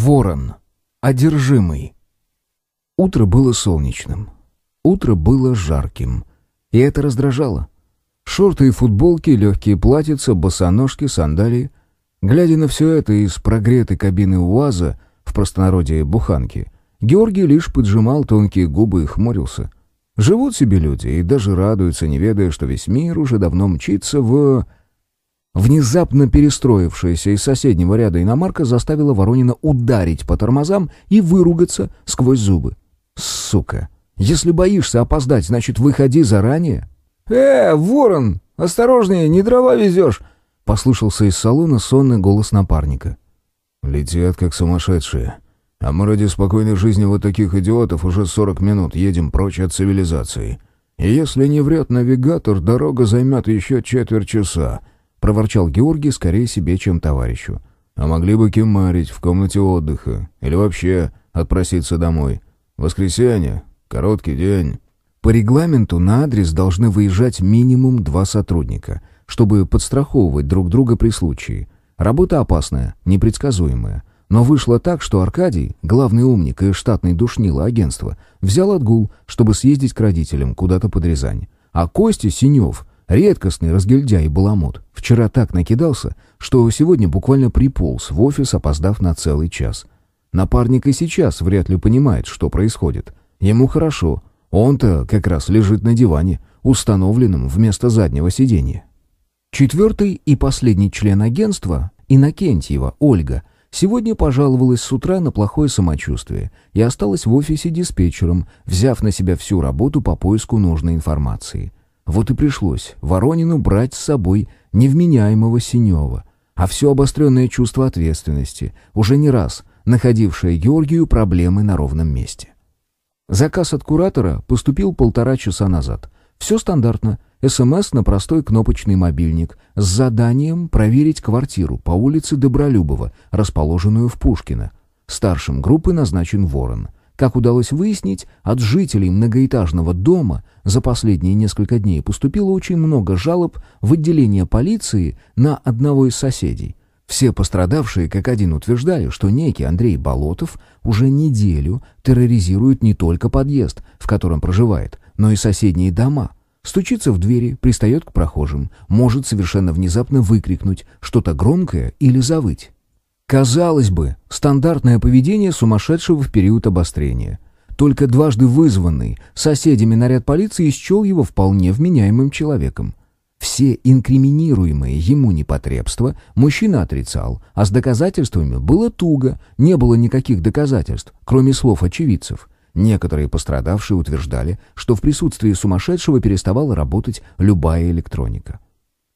Ворон. Одержимый. Утро было солнечным. Утро было жарким. И это раздражало. Шорты и футболки, легкие платьица, босоножки, сандалии. Глядя на все это из прогретой кабины УАЗа, в простонародье буханки, Георгий лишь поджимал тонкие губы и хмурился. Живут себе люди и даже радуются, не ведая, что весь мир уже давно мчится в... Внезапно перестроившаяся из соседнего ряда иномарка заставила Воронина ударить по тормозам и выругаться сквозь зубы. «Сука! Если боишься опоздать, значит, выходи заранее!» «Э, ворон! Осторожнее, не дрова везешь!» — послышался из салона сонный голос напарника. «Летят, как сумасшедшие. А мы ради спокойной жизни вот таких идиотов уже сорок минут едем прочь от цивилизации. И если не врет навигатор, дорога займет еще четверть часа», — проворчал Георгий скорее себе, чем товарищу. «А могли бы кемарить в комнате отдыха. Или вообще отпроситься домой. Воскресенье. Короткий день». По регламенту на адрес должны выезжать минимум два сотрудника, чтобы подстраховывать друг друга при случае. Работа опасная, непредсказуемая. Но вышло так, что Аркадий, главный умник и штатный душнило агентства, взял отгул, чтобы съездить к родителям куда-то под Рязань. А Костя Синев Редкостный разгильдяй и баламут. Вчера так накидался, что сегодня буквально приполз в офис, опоздав на целый час. Напарник и сейчас вряд ли понимает, что происходит. Ему хорошо. Он-то как раз лежит на диване, установленном вместо заднего сиденья. Четвертый и последний член агентства, Иннокентьева, Ольга, сегодня пожаловалась с утра на плохое самочувствие и осталась в офисе диспетчером, взяв на себя всю работу по поиску нужной информации. Вот и пришлось Воронину брать с собой невменяемого Синева, а все обостренное чувство ответственности, уже не раз находившее Георгию проблемы на ровном месте. Заказ от куратора поступил полтора часа назад. Все стандартно. СМС на простой кнопочный мобильник с заданием проверить квартиру по улице Добролюбова, расположенную в Пушкино. Старшим группы назначен Ворон — как удалось выяснить, от жителей многоэтажного дома за последние несколько дней поступило очень много жалоб в отделение полиции на одного из соседей. Все пострадавшие как один утверждали, что некий Андрей Болотов уже неделю терроризирует не только подъезд, в котором проживает, но и соседние дома. Стучится в двери, пристает к прохожим, может совершенно внезапно выкрикнуть что-то громкое или завыть. Казалось бы, стандартное поведение сумасшедшего в период обострения. Только дважды вызванный соседями наряд полиции счел его вполне вменяемым человеком. Все инкриминируемые ему непотребства мужчина отрицал, а с доказательствами было туго, не было никаких доказательств, кроме слов очевидцев. Некоторые пострадавшие утверждали, что в присутствии сумасшедшего переставала работать любая электроника.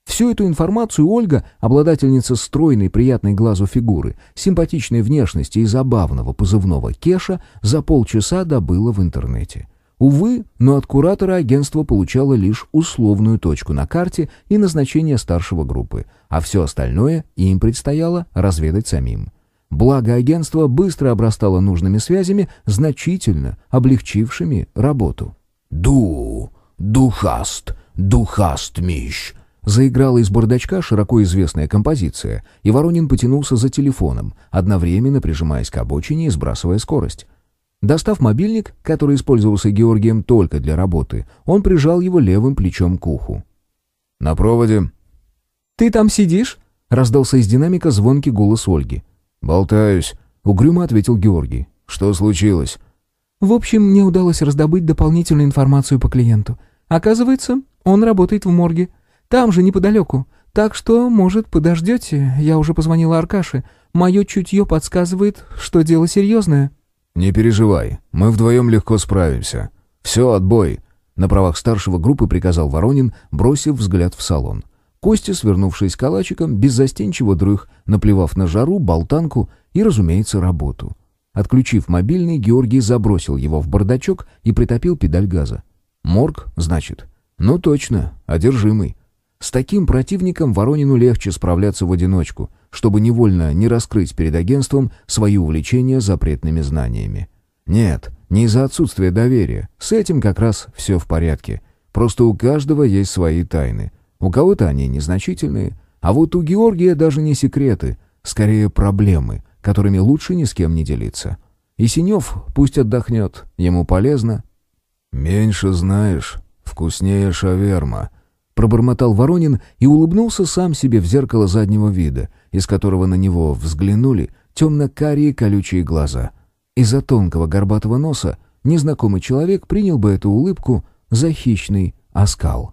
Всю эту информацию Ольга, обладательница стройной, приятной глазу фигуры, симпатичной внешности и забавного позывного Кеша, за полчаса добыла в интернете. Увы, но от куратора агентство получало лишь условную точку на карте и назначение старшего группы, а все остальное им предстояло разведать самим. Благо агентство быстро обрастало нужными связями, значительно облегчившими работу. «Ду, духаст, духаст, мищ!» Заиграла из бардачка широко известная композиция, и Воронин потянулся за телефоном, одновременно прижимаясь к обочине и сбрасывая скорость. Достав мобильник, который использовался Георгием только для работы, он прижал его левым плечом к уху. «На проводе». «Ты там сидишь?» — раздался из динамика звонкий голос Ольги. «Болтаюсь», — угрюмо ответил Георгий. «Что случилось?» «В общем, мне удалось раздобыть дополнительную информацию по клиенту. Оказывается, он работает в морге». Там же, неподалеку. Так что, может, подождете? Я уже позвонила Аркаше. Мое чутье подсказывает, что дело серьезное». «Не переживай, мы вдвоем легко справимся. Все, отбой!» На правах старшего группы приказал Воронин, бросив взгляд в салон. Костя, свернувшись калачиком, беззастенчиво дрых, наплевав на жару, болтанку и, разумеется, работу. Отключив мобильный, Георгий забросил его в бардачок и притопил педаль газа. «Морг, значит?» «Ну точно, одержимый». С таким противником Воронину легче справляться в одиночку, чтобы невольно не раскрыть перед агентством свои увлечения запретными знаниями. Нет, не из-за отсутствия доверия. С этим как раз все в порядке. Просто у каждого есть свои тайны. У кого-то они незначительные, а вот у Георгия даже не секреты, скорее проблемы, которыми лучше ни с кем не делиться. И Синев пусть отдохнет, ему полезно. «Меньше знаешь, вкуснее шаверма», — пробормотал Воронин и улыбнулся сам себе в зеркало заднего вида, из которого на него взглянули темно-карие колючие глаза. Из-за тонкого горбатого носа незнакомый человек принял бы эту улыбку за хищный оскал.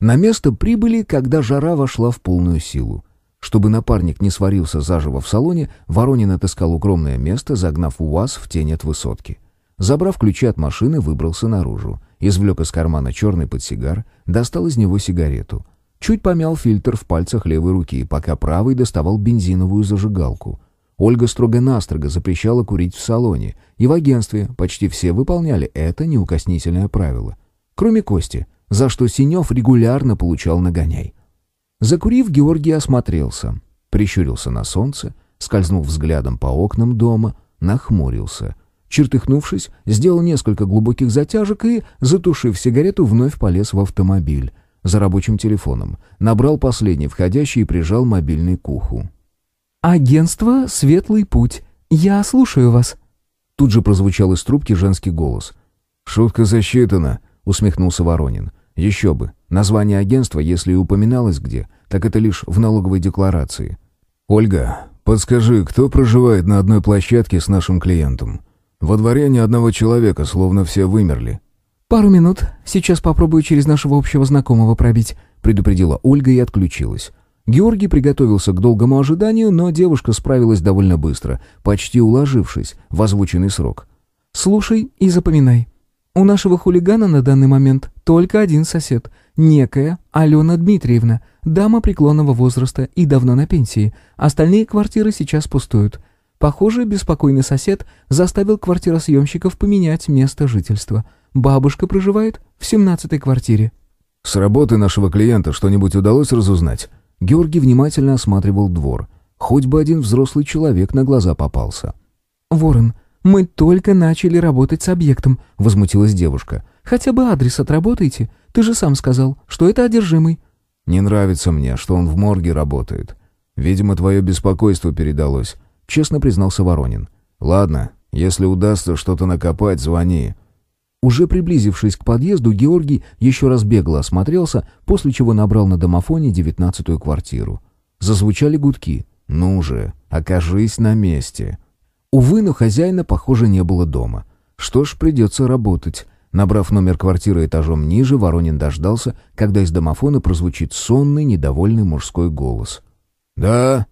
На место прибыли, когда жара вошла в полную силу. Чтобы напарник не сварился заживо в салоне, Воронин отыскал укромное место, загнав УАЗ в тень от высотки. Забрав ключи от машины, выбрался наружу. Извлек из кармана черный подсигар, достал из него сигарету. Чуть помял фильтр в пальцах левой руки, пока правый доставал бензиновую зажигалку. Ольга строго-настрого запрещала курить в салоне, и в агентстве почти все выполняли это неукоснительное правило. Кроме Кости, за что Синев регулярно получал нагоняй. Закурив, Георгий осмотрелся, прищурился на солнце, скользнул взглядом по окнам дома, нахмурился. Чертыхнувшись, сделал несколько глубоких затяжек и, затушив сигарету, вновь полез в автомобиль. За рабочим телефоном. Набрал последний входящий и прижал мобильный к уху. «Агентство «Светлый путь». Я слушаю вас». Тут же прозвучал из трубки женский голос. «Шутка засчитана», — усмехнулся Воронин. Еще бы. Название агентства, если и упоминалось где, так это лишь в налоговой декларации. «Ольга, подскажи, кто проживает на одной площадке с нашим клиентом? Во дворе ни одного человека, словно все вымерли». «Пару минут. Сейчас попробую через нашего общего знакомого пробить», — предупредила Ольга и отключилась. Георгий приготовился к долгому ожиданию, но девушка справилась довольно быстро, почти уложившись в озвученный срок. «Слушай и запоминай. У нашего хулигана на данный момент только один сосед, некая Алена Дмитриевна, дама преклонного возраста и давно на пенсии. Остальные квартиры сейчас пустуют. Похоже, беспокойный сосед заставил квартиросъемщиков поменять место жительства. Бабушка проживает в семнадцатой квартире. «С работы нашего клиента что-нибудь удалось разузнать?» Георгий внимательно осматривал двор. Хоть бы один взрослый человек на глаза попался. «Ворон, «Мы только начали работать с объектом», — возмутилась девушка. «Хотя бы адрес отработайте. Ты же сам сказал, что это одержимый». «Не нравится мне, что он в морге работает. Видимо, твое беспокойство передалось», — честно признался Воронин. «Ладно, если удастся что-то накопать, звони». Уже приблизившись к подъезду, Георгий еще раз бегло осмотрелся, после чего набрал на домофоне девятнадцатую квартиру. Зазвучали гудки. «Ну же, окажись на месте». Увы, но хозяина, похоже, не было дома. Что ж, придется работать. Набрав номер квартиры этажом ниже, Воронин дождался, когда из домофона прозвучит сонный, недовольный мужской голос. «Да?»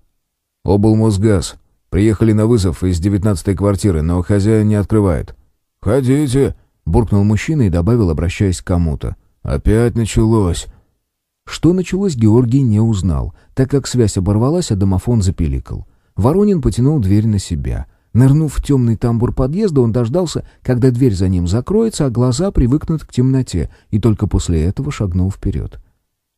«Облмосгаз. Приехали на вызов из девятнадцатой квартиры, но хозяин не открывает». «Ходите», — буркнул мужчина и добавил, обращаясь к кому-то. «Опять началось». Что началось, Георгий не узнал, так как связь оборвалась, а домофон запеликал. Воронин потянул дверь на себя. Нырнув в темный тамбур подъезда, он дождался, когда дверь за ним закроется, а глаза привыкнут к темноте, и только после этого шагнул вперед.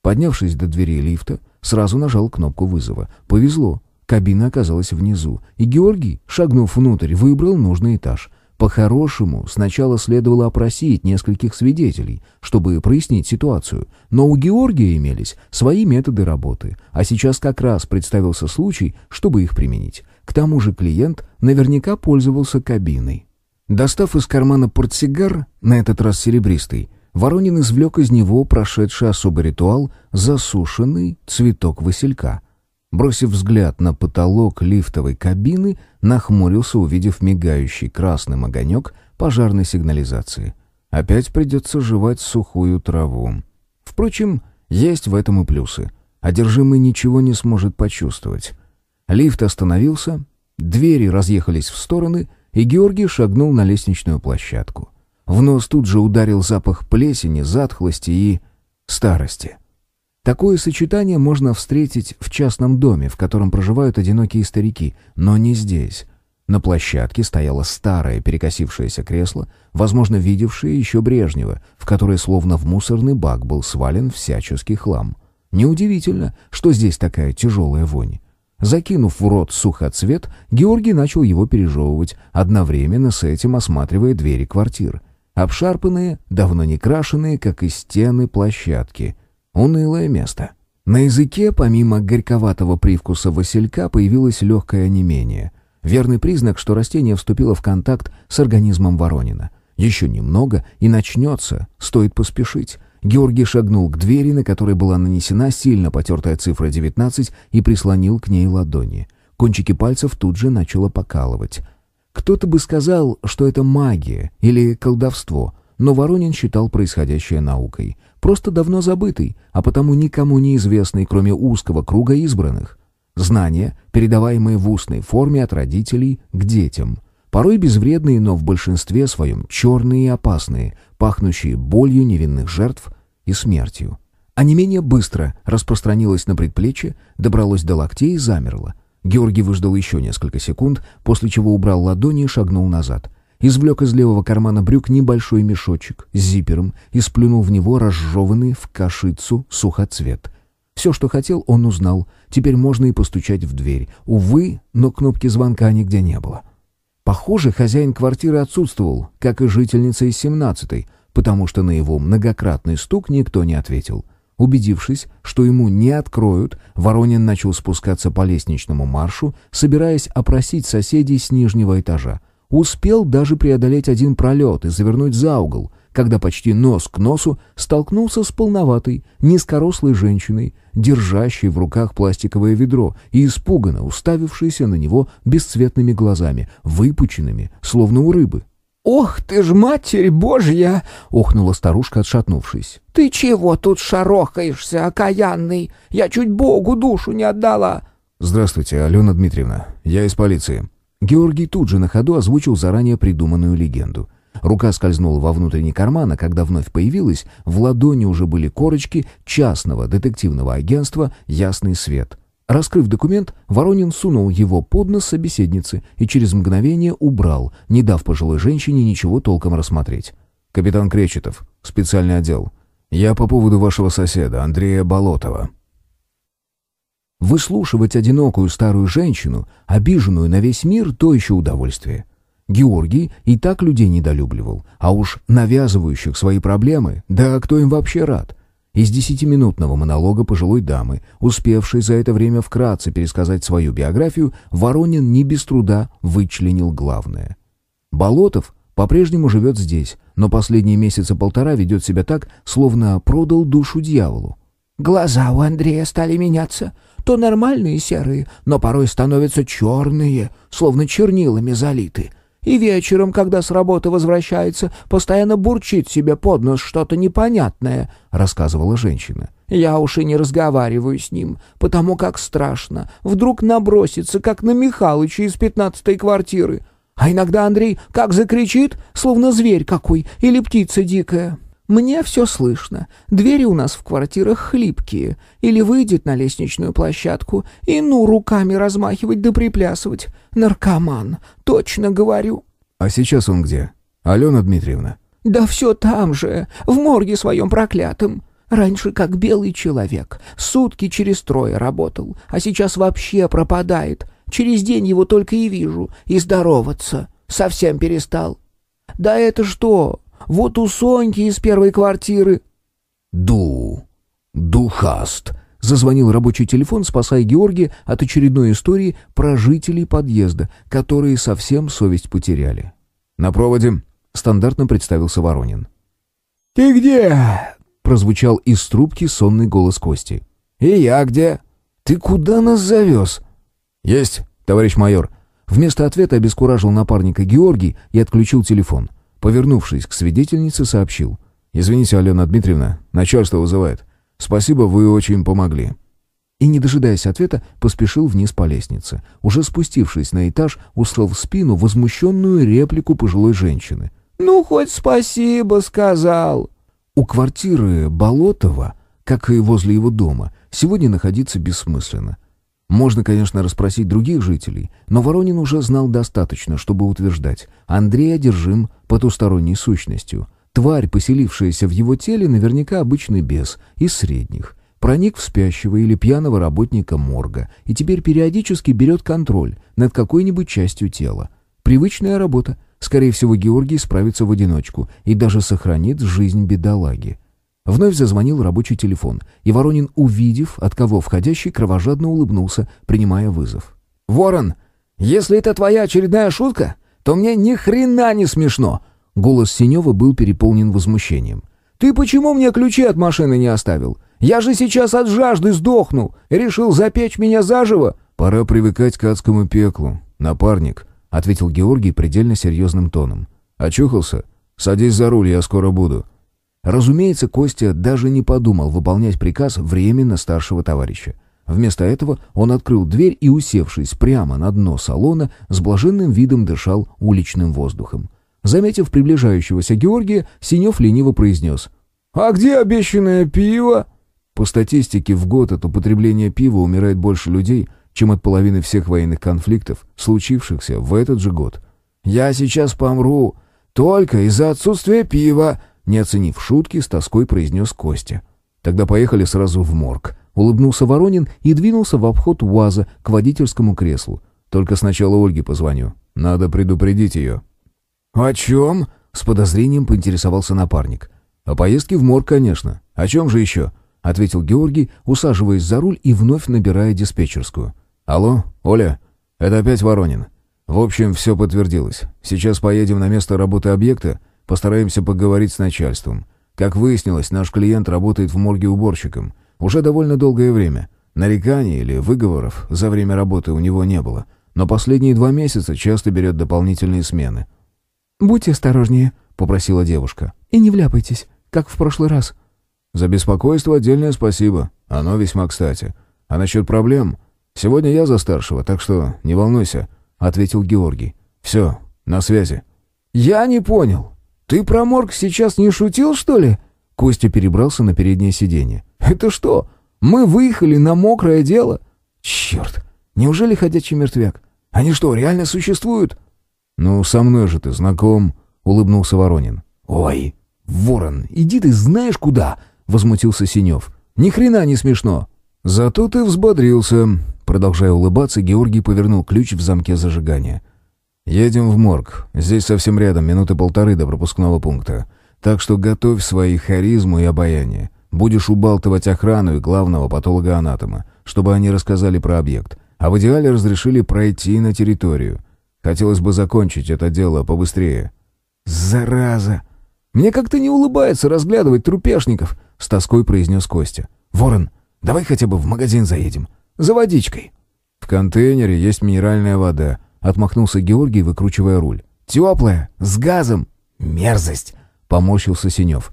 Поднявшись до двери лифта, сразу нажал кнопку вызова. Повезло. Кабина оказалась внизу, и Георгий, шагнув внутрь, выбрал нужный этаж. По-хорошему, сначала следовало опросить нескольких свидетелей, чтобы прояснить ситуацию, но у Георгия имелись свои методы работы, а сейчас как раз представился случай, чтобы их применить. К тому же клиент наверняка пользовался кабиной. Достав из кармана портсигар, на этот раз серебристый, Воронин извлек из него прошедший особый ритуал засушенный цветок василька. Бросив взгляд на потолок лифтовой кабины, нахмурился, увидев мигающий красным огонек пожарной сигнализации. Опять придется жевать сухую траву. Впрочем, есть в этом и плюсы. Одержимый ничего не сможет почувствовать. Лифт остановился, двери разъехались в стороны, и Георгий шагнул на лестничную площадку. В нос тут же ударил запах плесени, затхлости и старости. Такое сочетание можно встретить в частном доме, в котором проживают одинокие старики, но не здесь. На площадке стояло старое перекосившееся кресло, возможно, видевшее еще Брежнева, в которое словно в мусорный бак был свален всяческий хлам. Неудивительно, что здесь такая тяжелая вонь. Закинув в рот сухоцвет, Георгий начал его пережевывать, одновременно с этим осматривая двери квартир. Обшарпанные, давно не крашеные, как и стены площадки. Унылое место. На языке, помимо горьковатого привкуса василька, появилось легкое онемение. Верный признак, что растение вступило в контакт с организмом Воронина. Еще немного, и начнется, стоит поспешить. Георгий шагнул к двери, на которой была нанесена сильно потертая цифра 19, и прислонил к ней ладони. Кончики пальцев тут же начало покалывать. Кто-то бы сказал, что это магия или колдовство, но Воронин считал происходящее наукой. Просто давно забытый, а потому никому не известный, кроме узкого круга избранных. Знания, передаваемые в устной форме от родителей к детям. Порой безвредные, но в большинстве своем черные и опасные, пахнущие болью невинных жертв и смертью. А не менее быстро распространилось на предплечье, добралось до локтей и замерло. Георгий выждал еще несколько секунд, после чего убрал ладони и шагнул назад. Извлек из левого кармана брюк небольшой мешочек с зипером и сплюнул в него разжеванный в кашицу сухоцвет. Все, что хотел, он узнал. Теперь можно и постучать в дверь. Увы, но кнопки звонка нигде не было. Похоже, хозяин квартиры отсутствовал, как и жительница из семнадцатой, потому что на его многократный стук никто не ответил. Убедившись, что ему не откроют, Воронин начал спускаться по лестничному маршу, собираясь опросить соседей с нижнего этажа. Успел даже преодолеть один пролет и завернуть за угол, когда почти нос к носу столкнулся с полноватой, низкорослой женщиной, держащей в руках пластиковое ведро и испуганно уставившейся на него бесцветными глазами, выпученными, словно у рыбы. «Ох ты ж, Матерь Божья!» — охнула старушка, отшатнувшись. «Ты чего тут шарохаешься, окаянный? Я чуть Богу душу не отдала!» «Здравствуйте, Алена Дмитриевна. Я из полиции». Георгий тут же на ходу озвучил заранее придуманную легенду. Рука скользнула во внутренний карман, а когда вновь появилась, в ладони уже были корочки частного детективного агентства «Ясный свет». Раскрыв документ, Воронин сунул его под нос собеседницы и через мгновение убрал, не дав пожилой женщине ничего толком рассмотреть. «Капитан Кречетов, специальный отдел. Я по поводу вашего соседа, Андрея Болотова». Выслушивать одинокую старую женщину, обиженную на весь мир, то еще удовольствие. Георгий и так людей недолюбливал, а уж навязывающих свои проблемы, да кто им вообще рад? Из десятиминутного монолога пожилой дамы, успевшей за это время вкратце пересказать свою биографию, Воронин не без труда вычленил главное. Болотов по-прежнему живет здесь, но последние месяца полтора ведет себя так, словно продал душу дьяволу. «Глаза у Андрея стали меняться. То нормальные серые, но порой становятся черные, словно чернилами залиты. И вечером, когда с работы возвращается, постоянно бурчит себе под нос что-то непонятное», — рассказывала женщина. «Я уж и не разговариваю с ним, потому как страшно. Вдруг набросится, как на Михалыча из пятнадцатой квартиры. А иногда Андрей как закричит, словно зверь какой или птица дикая. Мне все слышно. Двери у нас в квартирах хлипкие. Или выйдет на лестничную площадку и ну руками размахивать да приплясывать. Наркоман, точно говорю. А сейчас он где? Алена Дмитриевна? Да все там же, в морге своем проклятом. Раньше как белый человек. Сутки через трое работал, а сейчас вообще пропадает. Через день его только и вижу. И здороваться. Совсем перестал. Да это что? Вот у Соньки из первой квартиры...» «Ду... духаст...» — зазвонил рабочий телефон, спасая Георгия от очередной истории про жителей подъезда, которые совсем совесть потеряли. «На проводе...» — стандартно представился Воронин. «Ты где?» — прозвучал из трубки сонный голос Кости. «И я где?» «Ты куда нас завез?» «Есть, товарищ майор». Вместо ответа обескуражил напарника Георгий и отключил телефон. Повернувшись к свидетельнице, сообщил. «Извините, Алена Дмитриевна, начальство вызывает. Спасибо, вы очень помогли». И, не дожидаясь ответа, поспешил вниз по лестнице. Уже спустившись на этаж, услал в спину возмущенную реплику пожилой женщины. «Ну, хоть спасибо сказал». У квартиры Болотова, как и возле его дома, сегодня находиться бессмысленно. Можно, конечно, расспросить других жителей, но Воронин уже знал достаточно, чтобы утверждать. Андрей одержим потусторонней сущностью. Тварь, поселившаяся в его теле, наверняка обычный бес, из средних. Проник в спящего или пьяного работника морга и теперь периодически берет контроль над какой-нибудь частью тела. Привычная работа. Скорее всего, Георгий справится в одиночку и даже сохранит жизнь бедолаги. Вновь зазвонил рабочий телефон, и Воронин, увидев, от кого входящий, кровожадно улыбнулся, принимая вызов. «Ворон, если это твоя очередная шутка, то мне ни хрена не смешно!» Голос Синева был переполнен возмущением. «Ты почему мне ключи от машины не оставил? Я же сейчас от жажды сдохну! Решил запечь меня заживо!» «Пора привыкать к адскому пеклу, напарник», — ответил Георгий предельно серьезным тоном. «Очухался? Садись за руль, я скоро буду». Разумеется, Костя даже не подумал выполнять приказ временно старшего товарища. Вместо этого он открыл дверь и, усевшись прямо на дно салона, с блаженным видом дышал уличным воздухом. Заметив приближающегося Георгия, Синев лениво произнес. «А где обещанное пиво?» По статистике, в год от употребления пива умирает больше людей, чем от половины всех военных конфликтов, случившихся в этот же год. «Я сейчас помру, только из-за отсутствия пива», не оценив шутки, с тоской произнес Костя. «Тогда поехали сразу в морг», Улыбнулся Воронин и двинулся в обход УАЗа к водительскому креслу. «Только сначала Ольге позвоню. Надо предупредить ее». «О чем?» — с подозрением поинтересовался напарник. «О поездке в морг, конечно. О чем же еще?» — ответил Георгий, усаживаясь за руль и вновь набирая диспетчерскую. «Алло, Оля, это опять Воронин. В общем, все подтвердилось. Сейчас поедем на место работы объекта, постараемся поговорить с начальством. Как выяснилось, наш клиент работает в морге уборщиком». Уже довольно долгое время. Нареканий или выговоров за время работы у него не было. Но последние два месяца часто берет дополнительные смены. «Будьте осторожнее», — попросила девушка. «И не вляпайтесь, как в прошлый раз». «За беспокойство отдельное спасибо. Оно весьма кстати. А насчет проблем? Сегодня я за старшего, так что не волнуйся», — ответил Георгий. «Все, на связи». «Я не понял. Ты про морг сейчас не шутил, что ли?» Костя перебрался на переднее сиденье. «Это что? Мы выехали на мокрое дело? Черт! Неужели ходячий мертвяк? Они что, реально существуют?» «Ну, со мной же ты знаком», — улыбнулся Воронин. «Ой, ворон, иди ты знаешь куда!» — возмутился Синев. «Ни хрена не смешно!» «Зато ты взбодрился», — продолжая улыбаться, Георгий повернул ключ в замке зажигания. «Едем в морг. Здесь совсем рядом, минуты полторы до пропускного пункта. Так что готовь свои харизму и обаяние. Будешь убалтывать охрану и главного патолога-анатома, чтобы они рассказали про объект. А в идеале разрешили пройти на территорию. Хотелось бы закончить это дело побыстрее». «Зараза! Мне как-то не улыбается разглядывать трупешников», — с тоской произнес Костя. «Ворон, давай хотя бы в магазин заедем. За водичкой». «В контейнере есть минеральная вода», — отмахнулся Георгий, выкручивая руль. «Теплая, с газом. Мерзость!» — поморщился Синев.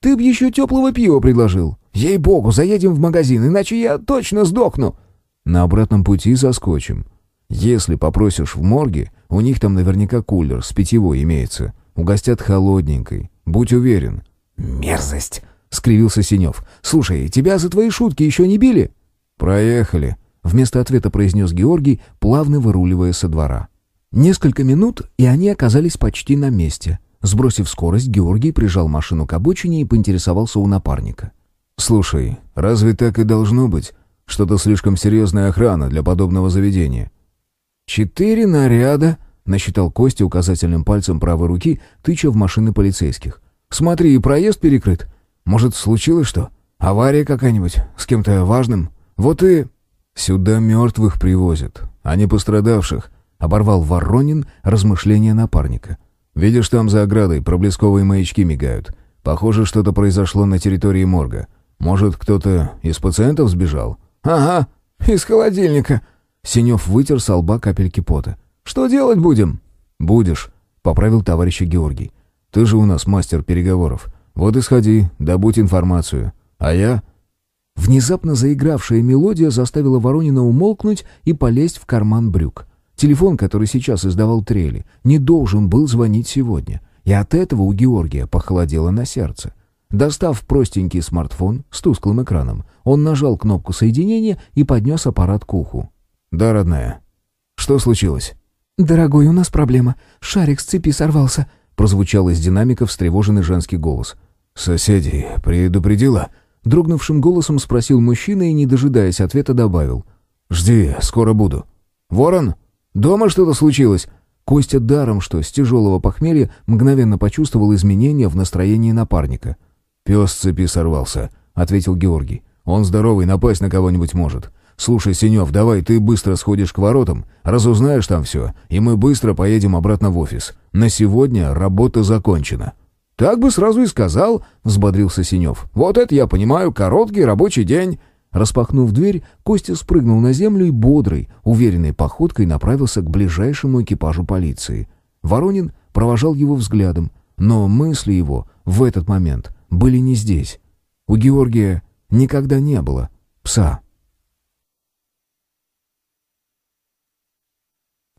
Ты б еще теплого пива предложил. Ей-богу, заедем в магазин, иначе я точно сдохну». «На обратном пути заскочим. Если попросишь в морге, у них там наверняка кулер с питьевой имеется. Угостят холодненькой. Будь уверен». «Мерзость!» — скривился Синев. «Слушай, тебя за твои шутки еще не били?» «Проехали», — вместо ответа произнес Георгий, плавно выруливая со двора. Несколько минут, и они оказались почти на месте — Сбросив скорость, Георгий прижал машину к обочине и поинтересовался у напарника. «Слушай, разве так и должно быть? Что-то слишком серьезная охрана для подобного заведения». «Четыре наряда», — насчитал Костя указательным пальцем правой руки, тыча в машины полицейских. «Смотри, и проезд перекрыт. Может, случилось что? Авария какая-нибудь? С кем-то важным? Вот и...» «Сюда мертвых привозят, а не пострадавших», — оборвал Воронин размышления напарника. Видишь, там за оградой проблесковые маячки мигают. Похоже, что-то произошло на территории морга. Может, кто-то из пациентов сбежал? Ага, из холодильника. Синев вытер с лба капельки пота. Что делать будем? Будешь, поправил товарищ Георгий. Ты же у нас мастер переговоров. Вот и сходи, добудь информацию. А я... Внезапно заигравшая мелодия заставила Воронина умолкнуть и полезть в карман брюк. Телефон, который сейчас издавал трели, не должен был звонить сегодня. И от этого у Георгия похолодело на сердце. Достав простенький смартфон с тусклым экраном, он нажал кнопку соединения и поднес аппарат к уху. «Да, родная. Что случилось?» «Дорогой, у нас проблема. Шарик с цепи сорвался», — прозвучал из динамика встревоженный женский голос. «Соседей предупредила?» Дрогнувшим голосом спросил мужчина и, не дожидаясь ответа, добавил. «Жди, скоро буду». «Ворон?» Дома что-то случилось?» Костя даром, что с тяжелого похмелья мгновенно почувствовал изменения в настроении напарника. «Пес цепи сорвался», — ответил Георгий. «Он здоровый, напасть на кого-нибудь может. Слушай, Синев, давай ты быстро сходишь к воротам, разузнаешь там все, и мы быстро поедем обратно в офис. На сегодня работа закончена». «Так бы сразу и сказал», — взбодрился Синев. «Вот это я понимаю, короткий рабочий день». Распахнув дверь, Костя спрыгнул на землю и бодрой, уверенной походкой направился к ближайшему экипажу полиции. Воронин провожал его взглядом, но мысли его в этот момент были не здесь. У Георгия никогда не было пса.